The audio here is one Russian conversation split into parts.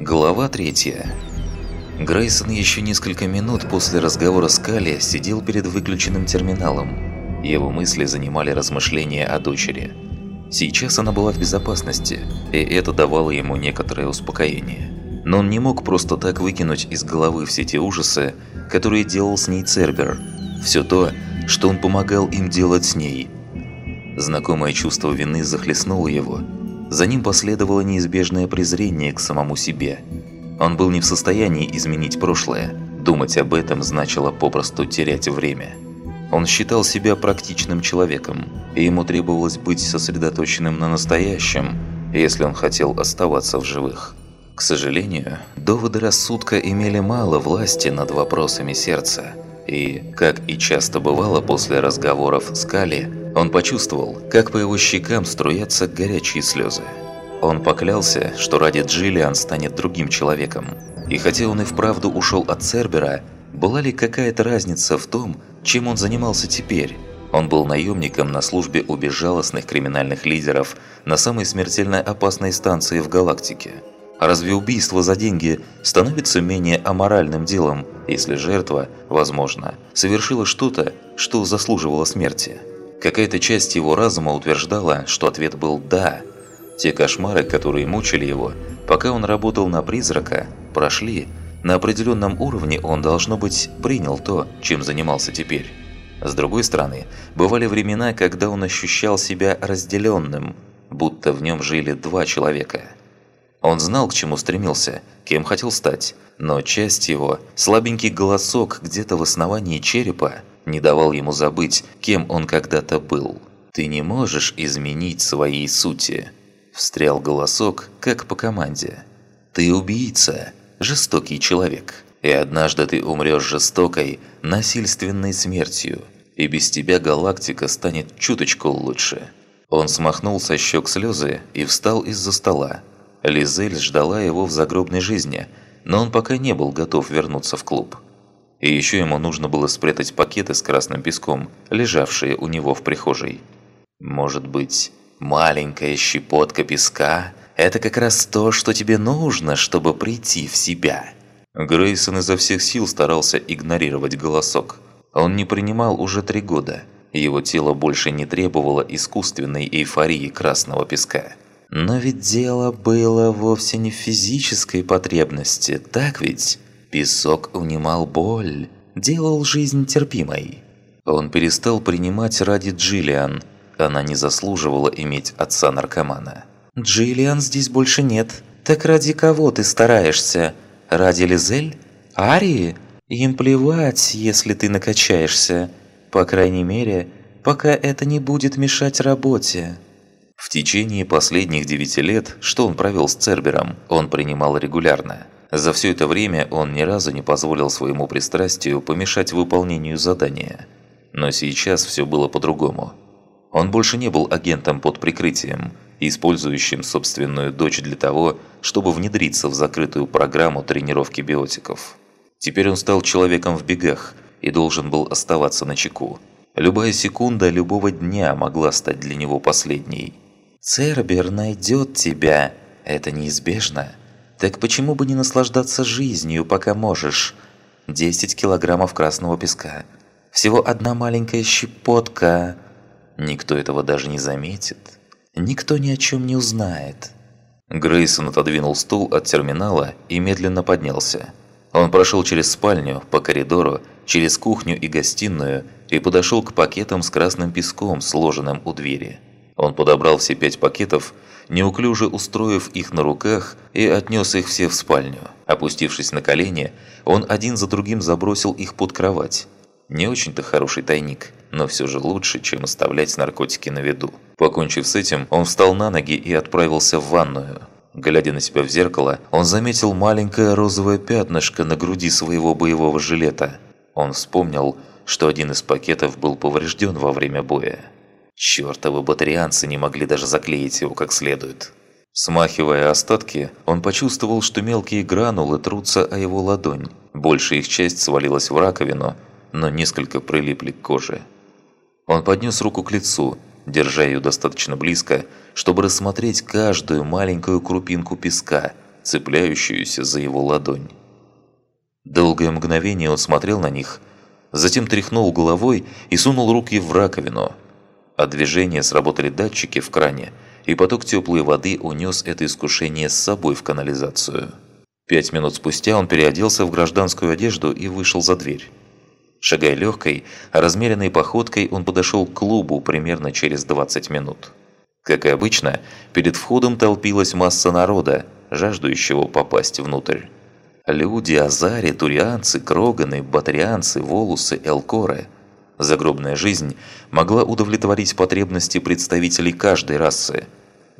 Глава третья. Грейсон еще несколько минут после разговора с Калли сидел перед выключенным терминалом. Его мысли занимали размышления о дочери. Сейчас она была в безопасности, и это давало ему некоторое успокоение. Но он не мог просто так выкинуть из головы все те ужасы, которые делал с ней Цербер. Все то, что он помогал им делать с ней. Знакомое чувство вины захлестнуло его – за ним последовало неизбежное презрение к самому себе. Он был не в состоянии изменить прошлое. Думать об этом значило попросту терять время. Он считал себя практичным человеком, и ему требовалось быть сосредоточенным на настоящем, если он хотел оставаться в живых. К сожалению, доводы рассудка имели мало власти над вопросами сердца. И, как и часто бывало после разговоров с Кали, он почувствовал, как по его щекам струятся горячие слезы. Он поклялся, что ради Джиллиан станет другим человеком. И хотя он и вправду ушел от Цербера, была ли какая-то разница в том, чем он занимался теперь? Он был наемником на службе у безжалостных криминальных лидеров на самой смертельно опасной станции в галактике. Разве убийство за деньги становится менее аморальным делом, если жертва, возможно, совершила что-то, что заслуживало смерти? Какая-то часть его разума утверждала, что ответ был «да». Те кошмары, которые мучили его, пока он работал на призрака, прошли. На определенном уровне он, должно быть, принял то, чем занимался теперь. С другой стороны, бывали времена, когда он ощущал себя разделенным, будто в нем жили два человека. Он знал, к чему стремился, кем хотел стать, но часть его, слабенький голосок где-то в основании черепа, не давал ему забыть, кем он когда-то был. «Ты не можешь изменить своей сути», – встрял голосок, как по команде. «Ты убийца, жестокий человек, и однажды ты умрешь жестокой, насильственной смертью, и без тебя галактика станет чуточку лучше». Он смахнул со щек слезы и встал из-за стола. Лизель ждала его в загробной жизни, но он пока не был готов вернуться в клуб. И еще ему нужно было спрятать пакеты с красным песком, лежавшие у него в прихожей. Может быть, маленькая щепотка песка – это как раз то, что тебе нужно, чтобы прийти в себя. Грейсон изо всех сил старался игнорировать голосок. Он не принимал уже три года. Его тело больше не требовало искусственной эйфории красного песка. Но ведь дело было вовсе не в физической потребности, так ведь? Песок унимал боль, делал жизнь терпимой. Он перестал принимать ради Джиллиан. Она не заслуживала иметь отца-наркомана. «Джиллиан здесь больше нет. Так ради кого ты стараешься? Ради Лизель? Арии? Им плевать, если ты накачаешься. По крайней мере, пока это не будет мешать работе». В течение последних девяти лет, что он провел с Цербером, он принимал регулярно. За все это время он ни разу не позволил своему пристрастию помешать выполнению задания. Но сейчас все было по-другому. Он больше не был агентом под прикрытием, использующим собственную дочь для того, чтобы внедриться в закрытую программу тренировки биотиков. Теперь он стал человеком в бегах и должен был оставаться на чеку. Любая секунда любого дня могла стать для него последней. «Цербер найдет тебя, это неизбежно», так почему бы не наслаждаться жизнью, пока можешь? 10 килограммов красного песка. Всего одна маленькая щепотка. Никто этого даже не заметит. Никто ни о чем не узнает. Грейсон отодвинул стул от терминала и медленно поднялся. Он прошел через спальню, по коридору, через кухню и гостиную и подошел к пакетам с красным песком, сложенным у двери. Он подобрал все пять пакетов неуклюже устроив их на руках и отнес их все в спальню. Опустившись на колени, он один за другим забросил их под кровать. Не очень-то хороший тайник, но все же лучше, чем оставлять наркотики на виду. Покончив с этим, он встал на ноги и отправился в ванную. Глядя на себя в зеркало, он заметил маленькое розовое пятнышко на груди своего боевого жилета. Он вспомнил, что один из пакетов был поврежден во время боя. Чёртовы батарианцы не могли даже заклеить его как следует. Смахивая остатки, он почувствовал, что мелкие гранулы трутся о его ладонь. Большая их часть свалилась в раковину, но несколько прилипли к коже. Он поднес руку к лицу, держа ее достаточно близко, чтобы рассмотреть каждую маленькую крупинку песка, цепляющуюся за его ладонь. Долгое мгновение он смотрел на них, затем тряхнул головой и сунул руки в раковину. От движения сработали датчики в кране, и поток теплой воды унес это искушение с собой в канализацию. Пять минут спустя он переоделся в гражданскую одежду и вышел за дверь. Шагая легкой, размеренной походкой, он подошел к клубу примерно через 20 минут. Как и обычно, перед входом толпилась масса народа, жаждущего попасть внутрь. Люди, азари, турианцы, кроганы, батарианцы, волусы, элкоры. Загробная жизнь могла удовлетворить потребности представителей каждой расы.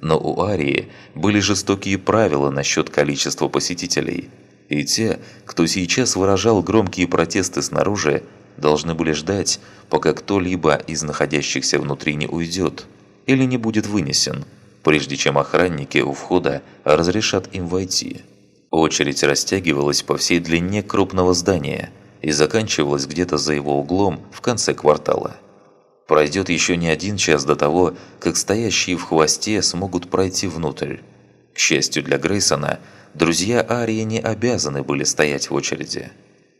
Но у Арии были жестокие правила насчет количества посетителей. И те, кто сейчас выражал громкие протесты снаружи, должны были ждать, пока кто-либо из находящихся внутри не уйдет или не будет вынесен, прежде чем охранники у входа разрешат им войти. Очередь растягивалась по всей длине крупного здания и заканчивалась где-то за его углом в конце квартала. Пройдет еще не один час до того, как стоящие в хвосте смогут пройти внутрь. К счастью для Грейсона, друзья Арии не обязаны были стоять в очереди.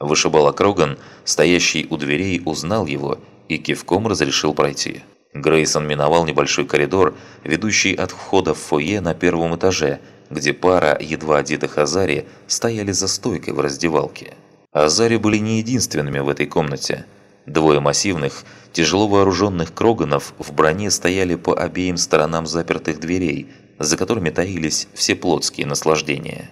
Вышибала Кроган, стоящий у дверей, узнал его и кивком разрешил пройти. Грейсон миновал небольшой коридор, ведущий от входа в фойе на первом этаже, где пара едва одетых Азари стояли за стойкой в раздевалке. Азари были не единственными в этой комнате. Двое массивных, тяжело вооруженных кроганов в броне стояли по обеим сторонам запертых дверей, за которыми таились все плотские наслаждения.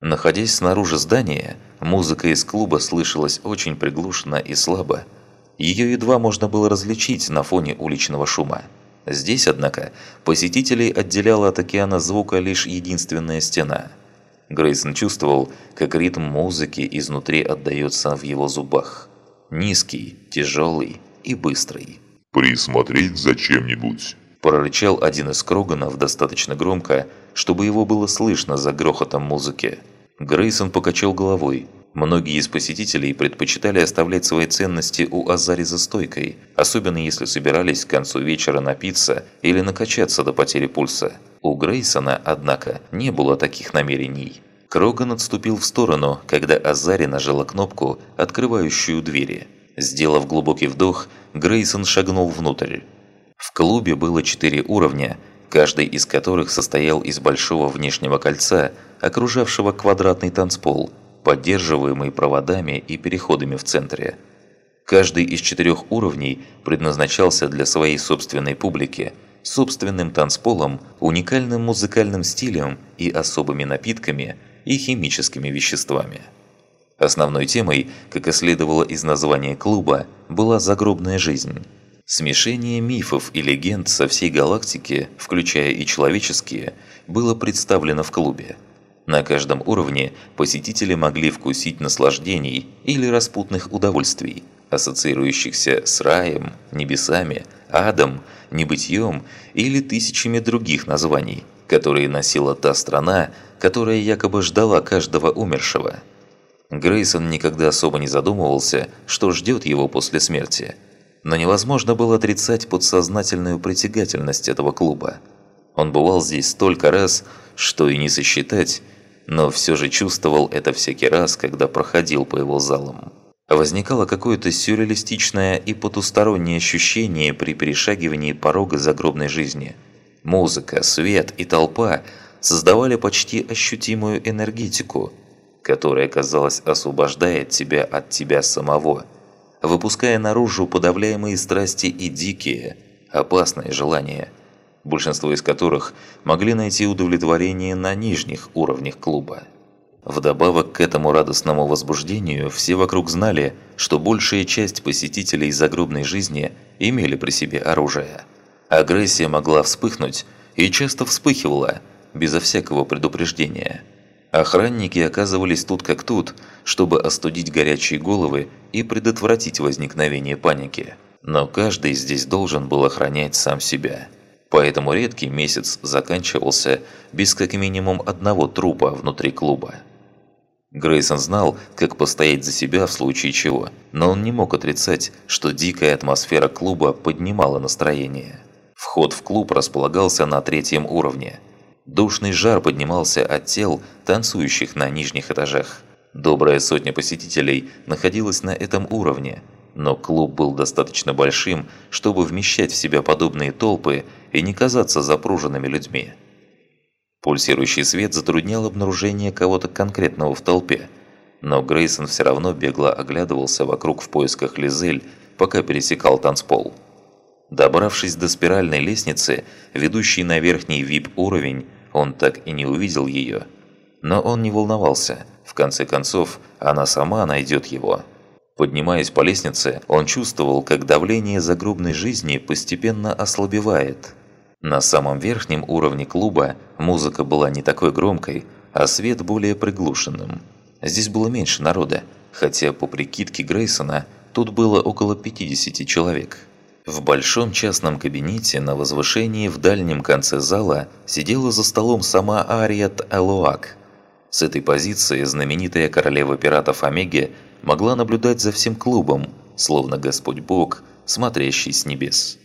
Находясь снаружи здания, музыка из клуба слышалась очень приглушенно и слабо, ее едва можно было различить на фоне уличного шума. Здесь, однако, посетителей отделяла от океана звука лишь единственная стена. Грейсон чувствовал, как ритм музыки изнутри отдается в его зубах. Низкий, тяжелый и быстрый. «Присмотреть за чем-нибудь?» Прорычал один из Кроганов достаточно громко, чтобы его было слышно за грохотом музыки. Грейсон покачал головой, Многие из посетителей предпочитали оставлять свои ценности у Азари за стойкой, особенно если собирались к концу вечера напиться или накачаться до потери пульса. У Грейсона, однако, не было таких намерений. Кроган отступил в сторону, когда Азари нажала кнопку, открывающую двери. Сделав глубокий вдох, Грейсон шагнул внутрь. В клубе было четыре уровня, каждый из которых состоял из большого внешнего кольца, окружавшего квадратный танцпол – поддерживаемый проводами и переходами в центре. Каждый из четырех уровней предназначался для своей собственной публики, собственным танцполом, уникальным музыкальным стилем и особыми напитками и химическими веществами. Основной темой, как и следовало из названия клуба, была загробная жизнь. Смешение мифов и легенд со всей галактики, включая и человеческие, было представлено в клубе – на каждом уровне посетители могли вкусить наслаждений или распутных удовольствий, ассоциирующихся с раем, небесами, адом, небытием или тысячами других названий, которые носила та страна, которая якобы ждала каждого умершего. Грейсон никогда особо не задумывался, что ждет его после смерти. Но невозможно было отрицать подсознательную притягательность этого клуба. Он бывал здесь столько раз, что и не сосчитать, но все же чувствовал это всякий раз, когда проходил по его залам. Возникало какое-то сюрреалистичное и потустороннее ощущение при перешагивании порога загробной жизни. Музыка, свет и толпа создавали почти ощутимую энергетику, которая, казалось, освобождает тебя от тебя самого, выпуская наружу подавляемые страсти и дикие, опасные желания – большинство из которых могли найти удовлетворение на нижних уровнях клуба. Вдобавок к этому радостному возбуждению, все вокруг знали, что большая часть посетителей загробной жизни имели при себе оружие. Агрессия могла вспыхнуть и часто вспыхивала, безо всякого предупреждения. Охранники оказывались тут как тут, чтобы остудить горячие головы и предотвратить возникновение паники. Но каждый здесь должен был охранять сам себя. Поэтому редкий месяц заканчивался без как минимум одного трупа внутри клуба. Грейсон знал, как постоять за себя в случае чего, но он не мог отрицать, что дикая атмосфера клуба поднимала настроение. Вход в клуб располагался на третьем уровне. Душный жар поднимался от тел, танцующих на нижних этажах. Добрая сотня посетителей находилась на этом уровне, но клуб был достаточно большим, чтобы вмещать в себя подобные толпы и не казаться запруженными людьми. Пульсирующий свет затруднял обнаружение кого-то конкретного в толпе, но Грейсон все равно бегло оглядывался вокруг в поисках Лизель, пока пересекал танцпол. Добравшись до спиральной лестницы, ведущей на верхний VIP-уровень, он так и не увидел ее. Но он не волновался. В конце концов, она сама найдет его. Поднимаясь по лестнице, он чувствовал, как давление загробной жизни постепенно ослабевает. На самом верхнем уровне клуба музыка была не такой громкой, а свет более приглушенным. Здесь было меньше народа, хотя по прикидке Грейсона тут было около 50 человек. В большом частном кабинете на возвышении в дальнем конце зала сидела за столом сама Ариет Элуак. С этой позиции знаменитая королева пиратов Омеги могла наблюдать за всем клубом, словно Господь Бог, смотрящий с небес.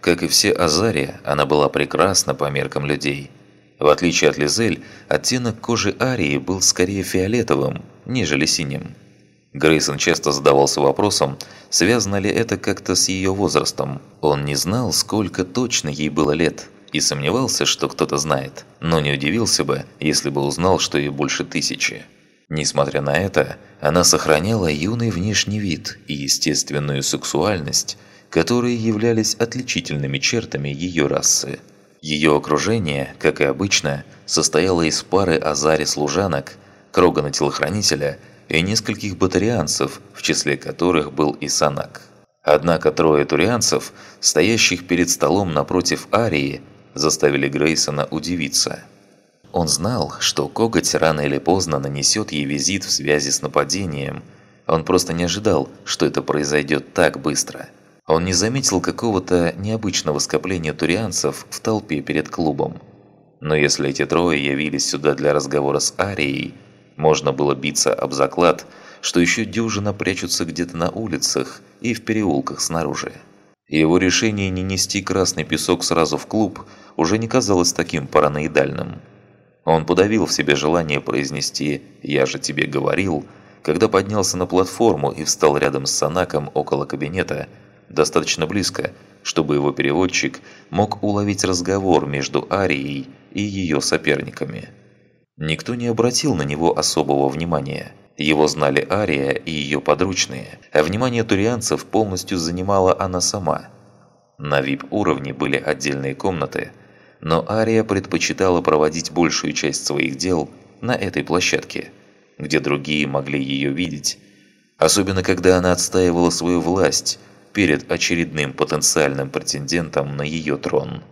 Как и все Азария, она была прекрасна по меркам людей. В отличие от Лизель, оттенок кожи Арии был скорее фиолетовым, нежели синим. Грейсон часто задавался вопросом, связано ли это как-то с ее возрастом. Он не знал, сколько точно ей было лет, и сомневался, что кто-то знает, но не удивился бы, если бы узнал, что ей больше тысячи. Несмотря на это, она сохраняла юный внешний вид и естественную сексуальность, которые являлись отличительными чертами ее расы. Ее окружение, как и обычно, состояло из пары азари-служанок, Крогана-телохранителя – и нескольких батарианцев, в числе которых был и Санак. Однако трое турианцев, стоящих перед столом напротив Арии, заставили Грейсона удивиться. Он знал, что коготь рано или поздно нанесет ей визит в связи с нападением. Он просто не ожидал, что это произойдет так быстро. Он не заметил какого-то необычного скопления турианцев в толпе перед клубом. Но если эти трое явились сюда для разговора с Арией, можно было биться об заклад, что еще дюжина прячутся где-то на улицах и в переулках снаружи. Его решение не нести красный песок сразу в клуб уже не казалось таким параноидальным. Он подавил в себе желание произнести «я же тебе говорил», когда поднялся на платформу и встал рядом с Санаком около кабинета, достаточно близко, чтобы его переводчик мог уловить разговор между Арией и ее соперниками. Никто не обратил на него особого внимания. Его знали Ария и ее подручные, а внимание турианцев полностью занимала она сама. На VIP-уровне были отдельные комнаты, но Ария предпочитала проводить большую часть своих дел на этой площадке, где другие могли ее видеть, особенно когда она отстаивала свою власть перед очередным потенциальным претендентом на ее трон.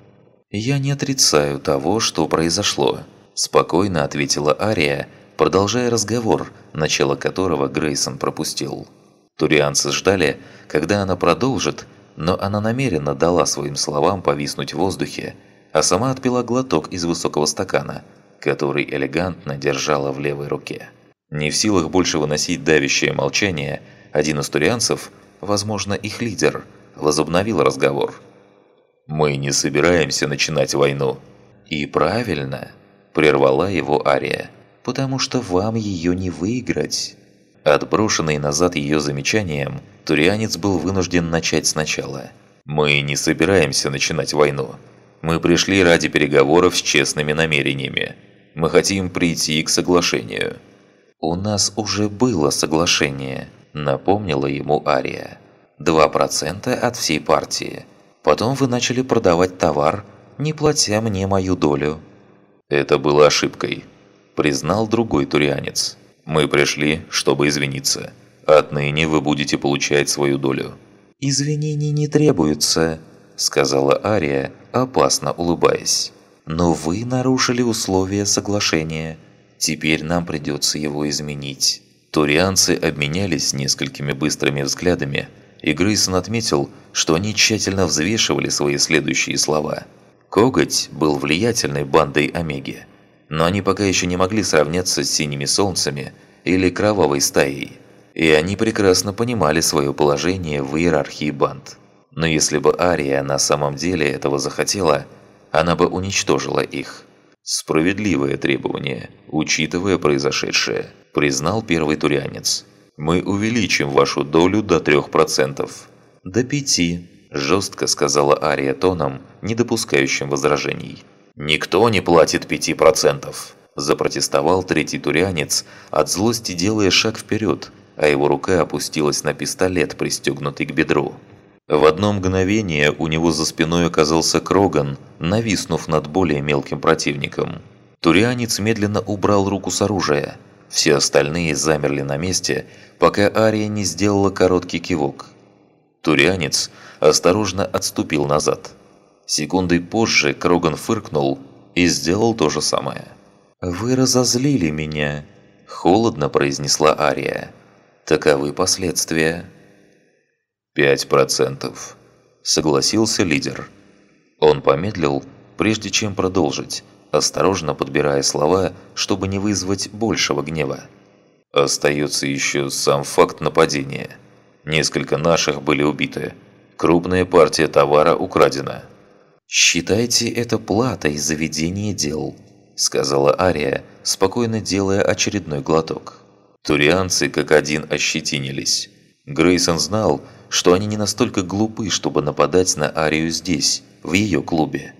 «Я не отрицаю того, что произошло», Спокойно ответила Ария, продолжая разговор, начало которого Грейсон пропустил. Турианцы ждали, когда она продолжит, но она намеренно дала своим словам повиснуть в воздухе, а сама отпила глоток из высокого стакана, который элегантно держала в левой руке. Не в силах больше выносить давящее молчание, один из турианцев, возможно их лидер, возобновил разговор. «Мы не собираемся начинать войну». «И правильно», Прервала его Ария. «Потому что вам ее не выиграть». Отброшенный назад ее замечанием, Турианец был вынужден начать сначала. «Мы не собираемся начинать войну. Мы пришли ради переговоров с честными намерениями. Мы хотим прийти к соглашению». «У нас уже было соглашение», – напомнила ему Ария. «Два процента от всей партии. Потом вы начали продавать товар, не платя мне мою долю». Это было ошибкой, признал другой турианец. Мы пришли, чтобы извиниться. Отныне вы будете получать свою долю. «Извинений не требуется», — сказала Ария, опасно улыбаясь. «Но вы нарушили условия соглашения. Теперь нам придется его изменить». Турианцы обменялись несколькими быстрыми взглядами, и Грейсон отметил, что они тщательно взвешивали свои следующие слова – Коготь был влиятельной бандой Омеги, но они пока еще не могли сравняться с синими солнцами или кровавой стаей, и они прекрасно понимали свое положение в иерархии банд. Но если бы Ария на самом деле этого захотела, она бы уничтожила их. «Справедливое требование, учитывая произошедшее», – признал первый турянец. «Мы увеличим вашу долю до 3%. «До пяти», – жестко сказала Ария тоном, не допускающим возражений. «Никто не платит пяти процентов», – запротестовал третий турянец, от злости делая шаг вперед, а его рука опустилась на пистолет, пристегнутый к бедру. В одно мгновение у него за спиной оказался Кроган, нависнув над более мелким противником. Турианец медленно убрал руку с оружия. Все остальные замерли на месте, пока Ария не сделала короткий кивок. Турианец осторожно отступил назад. Секундой позже Кроган фыркнул и сделал то же самое. «Вы разозлили меня», – холодно произнесла Ария. «Таковы последствия». «Пять процентов», – согласился лидер. Он помедлил, прежде чем продолжить, осторожно подбирая слова, чтобы не вызвать большего гнева. Остается еще сам факт нападения. Несколько наших были убиты. Крупная партия товара украдена. «Считайте это платой за ведение дел», – сказала Ария, спокойно делая очередной глоток. Турианцы как один ощетинились. Грейсон знал, что они не настолько глупы, чтобы нападать на Арию здесь, в ее клубе.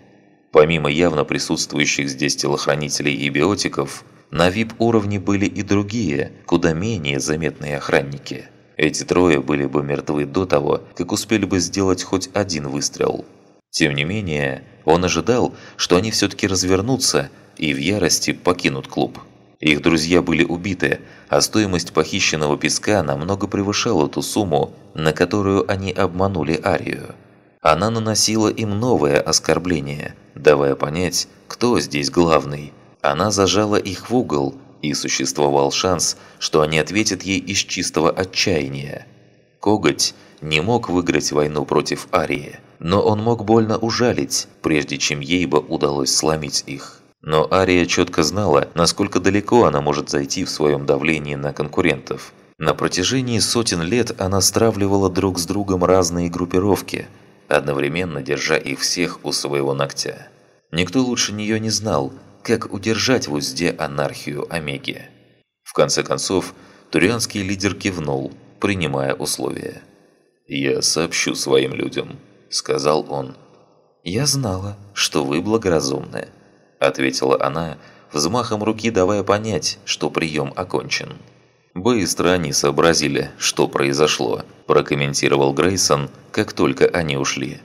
Помимо явно присутствующих здесь телохранителей и биотиков, на VIP-уровне были и другие, куда менее заметные охранники. Эти трое были бы мертвы до того, как успели бы сделать хоть один выстрел. Тем не менее, он ожидал, что они все-таки развернутся и в ярости покинут клуб. Их друзья были убиты, а стоимость похищенного песка намного превышала ту сумму, на которую они обманули Арию. Она наносила им новое оскорбление, давая понять, кто здесь главный. Она зажала их в угол, и существовал шанс, что они ответят ей из чистого отчаяния. Коготь не мог выиграть войну против Арии, но он мог больно ужалить, прежде чем ей бы удалось сломить их. Но Ария четко знала, насколько далеко она может зайти в своем давлении на конкурентов. На протяжении сотен лет она стравливала друг с другом разные группировки, одновременно держа их всех у своего ногтя. Никто лучше нее не знал, как удержать в узде анархию Омеги. В конце концов, турианский лидер кивнул, принимая условия. «Я сообщу своим людям», — сказал он. «Я знала, что вы благоразумны», ответила она, взмахом руки давая понять, что прием окончен. «Быстро они сообразили, что произошло», – прокомментировал Грейсон, как только они ушли.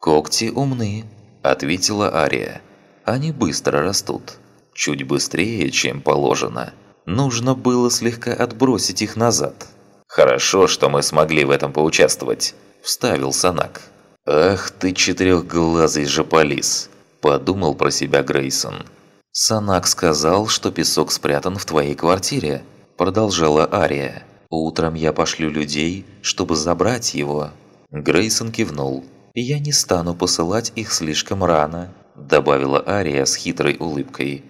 «Когти умны», – ответила Ария. «Они быстро растут. Чуть быстрее, чем положено. Нужно было слегка отбросить их назад». «Хорошо, что мы смогли в этом поучаствовать», – вставил Санак. «Ах ты четырехглазый жополис!» Подумал про себя Грейсон. «Санак сказал, что песок спрятан в твоей квартире», продолжала Ария. «Утром я пошлю людей, чтобы забрать его». Грейсон кивнул. «Я не стану посылать их слишком рано», добавила Ария с хитрой улыбкой.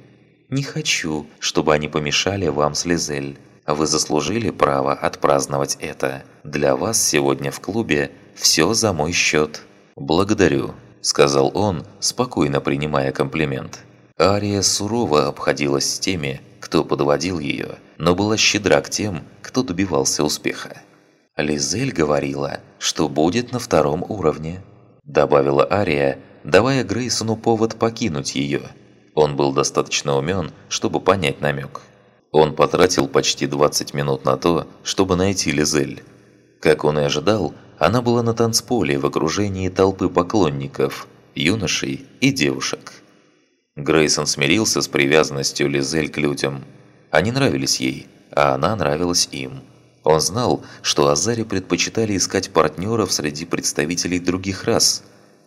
«Не хочу, чтобы они помешали вам с Лизель. Вы заслужили право отпраздновать это. Для вас сегодня в клубе все за мой счет». «Благодарю», сказал он, спокойно принимая комплимент. Ария сурово обходилась с теми, кто подводил ее, но была щедра к тем, кто добивался успеха. «Лизель говорила, что будет на втором уровне», – добавила Ария, давая Грейсону повод покинуть ее. Он был достаточно умен, чтобы понять намек. Он потратил почти 20 минут на то, чтобы найти Лизель. Как он и ожидал, она была на танцполе в окружении толпы поклонников, юношей и девушек. Грейсон смирился с привязанностью Лизель к людям. Они нравились ей, а она нравилась им. Он знал, что Азари предпочитали искать партнеров среди представителей других рас.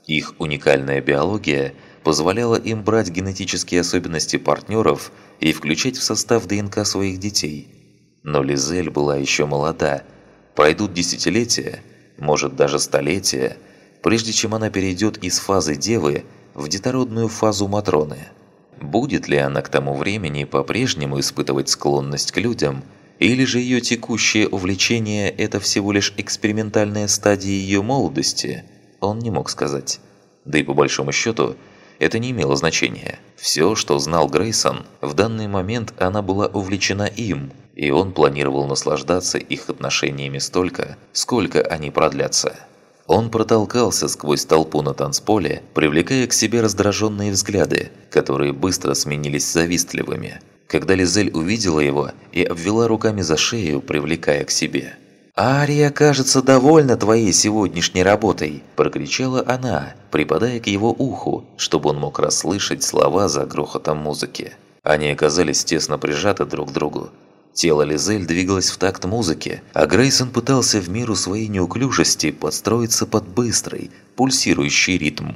Их уникальная биология позволяла им брать генетические особенности партнеров и включать в состав ДНК своих детей. Но Лизель была еще молода. Пройдут десятилетия – может даже столетия, прежде чем она перейдет из фазы Девы в детородную фазу Матроны. Будет ли она к тому времени по-прежнему испытывать склонность к людям, или же ее текущее увлечение – это всего лишь экспериментальная стадия ее молодости, он не мог сказать. Да и по большому счету, это не имело значения. Все, что знал Грейсон, в данный момент она была увлечена им, и он планировал наслаждаться их отношениями столько, сколько они продлятся. Он протолкался сквозь толпу на танцполе, привлекая к себе раздраженные взгляды, которые быстро сменились завистливыми. Когда Лизель увидела его и обвела руками за шею, привлекая к себе – «Ария, кажется, довольна твоей сегодняшней работой!» – прокричала она, припадая к его уху, чтобы он мог расслышать слова за грохотом музыки. Они оказались тесно прижаты друг к другу. Тело Лизель двигалось в такт музыки, а Грейсон пытался в меру своей неуклюжести подстроиться под быстрый, пульсирующий ритм.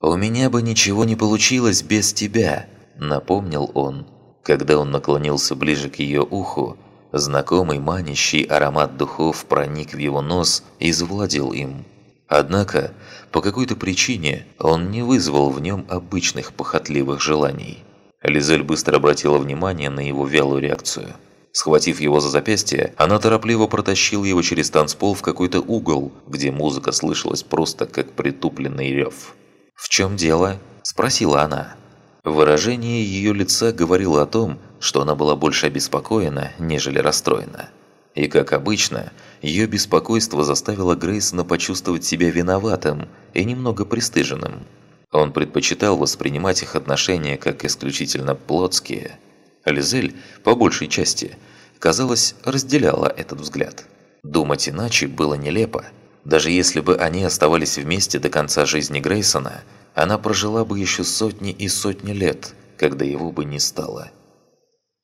«У меня бы ничего не получилось без тебя», – напомнил он. Когда он наклонился ближе к ее уху, Знакомый манящий аромат духов проник в его нос и завладел им. Однако, по какой-то причине, он не вызвал в нем обычных похотливых желаний. Лизель быстро обратила внимание на его вялую реакцию. Схватив его за запястье, она торопливо протащила его через танцпол в какой-то угол, где музыка слышалась просто как притупленный рев. «В чем дело?» – спросила она. Выражение ее лица говорило о том, что она была больше обеспокоена, нежели расстроена. И, как обычно, ее беспокойство заставило Грейсона почувствовать себя виноватым и немного пристыженным. Он предпочитал воспринимать их отношения как исключительно плотские. Лизель, по большей части, казалось, разделяла этот взгляд. Думать иначе было нелепо. Даже если бы они оставались вместе до конца жизни Грейсона – она прожила бы еще сотни и сотни лет, когда его бы не стало.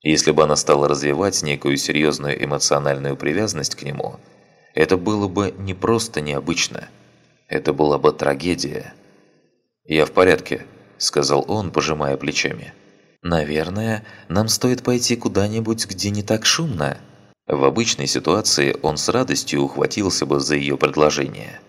Если бы она стала развивать некую серьезную эмоциональную привязанность к нему, это было бы не просто необычно, это была бы трагедия. «Я в порядке», – сказал он, пожимая плечами. «Наверное, нам стоит пойти куда-нибудь, где не так шумно». В обычной ситуации он с радостью ухватился бы за ее предложение.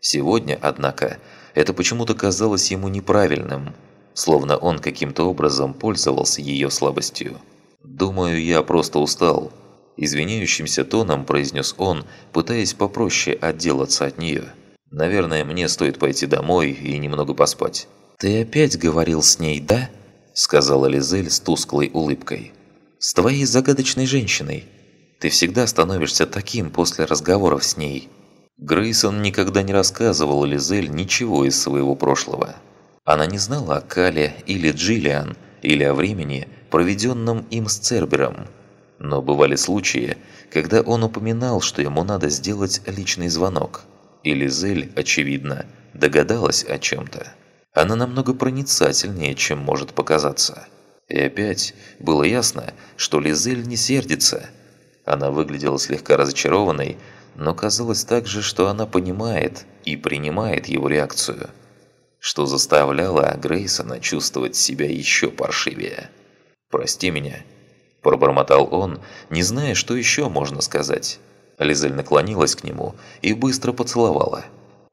Сегодня, однако, это почему-то казалось ему неправильным, словно он каким-то образом пользовался ее слабостью. «Думаю, я просто устал», – извиняющимся тоном произнес он, пытаясь попроще отделаться от нее. «Наверное, мне стоит пойти домой и немного поспать». «Ты опять говорил с ней, да?» – сказала Лизель с тусклой улыбкой. «С твоей загадочной женщиной. Ты всегда становишься таким после разговоров с ней». Грейсон никогда не рассказывал Лизель ничего из своего прошлого. Она не знала о Кале или Джиллиан, или о времени, проведенном им с Цербером. Но бывали случаи, когда он упоминал, что ему надо сделать личный звонок. И Лизель, очевидно, догадалась о чем-то. Она намного проницательнее, чем может показаться. И опять было ясно, что Лизель не сердится. Она выглядела слегка разочарованной, но казалось также, что она понимает и принимает его реакцию, что заставляло Грейсона чувствовать себя еще паршивее. «Прости меня», – пробормотал он, не зная, что еще можно сказать. Лизель наклонилась к нему и быстро поцеловала.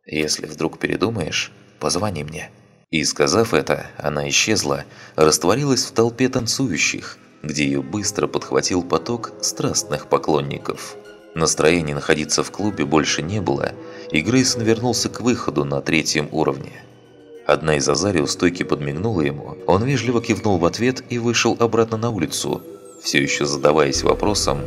«Если вдруг передумаешь, позвони мне». И сказав это, она исчезла, растворилась в толпе танцующих, где ее быстро подхватил поток страстных поклонников. Настроения находиться в клубе больше не было, и Грейсон вернулся к выходу на третьем уровне. Одна из Азари у стойки подмигнула ему, он вежливо кивнул в ответ и вышел обратно на улицу, все еще задаваясь вопросом,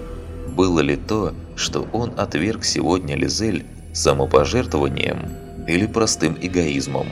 было ли то, что он отверг сегодня Лизель самопожертвованием или простым эгоизмом.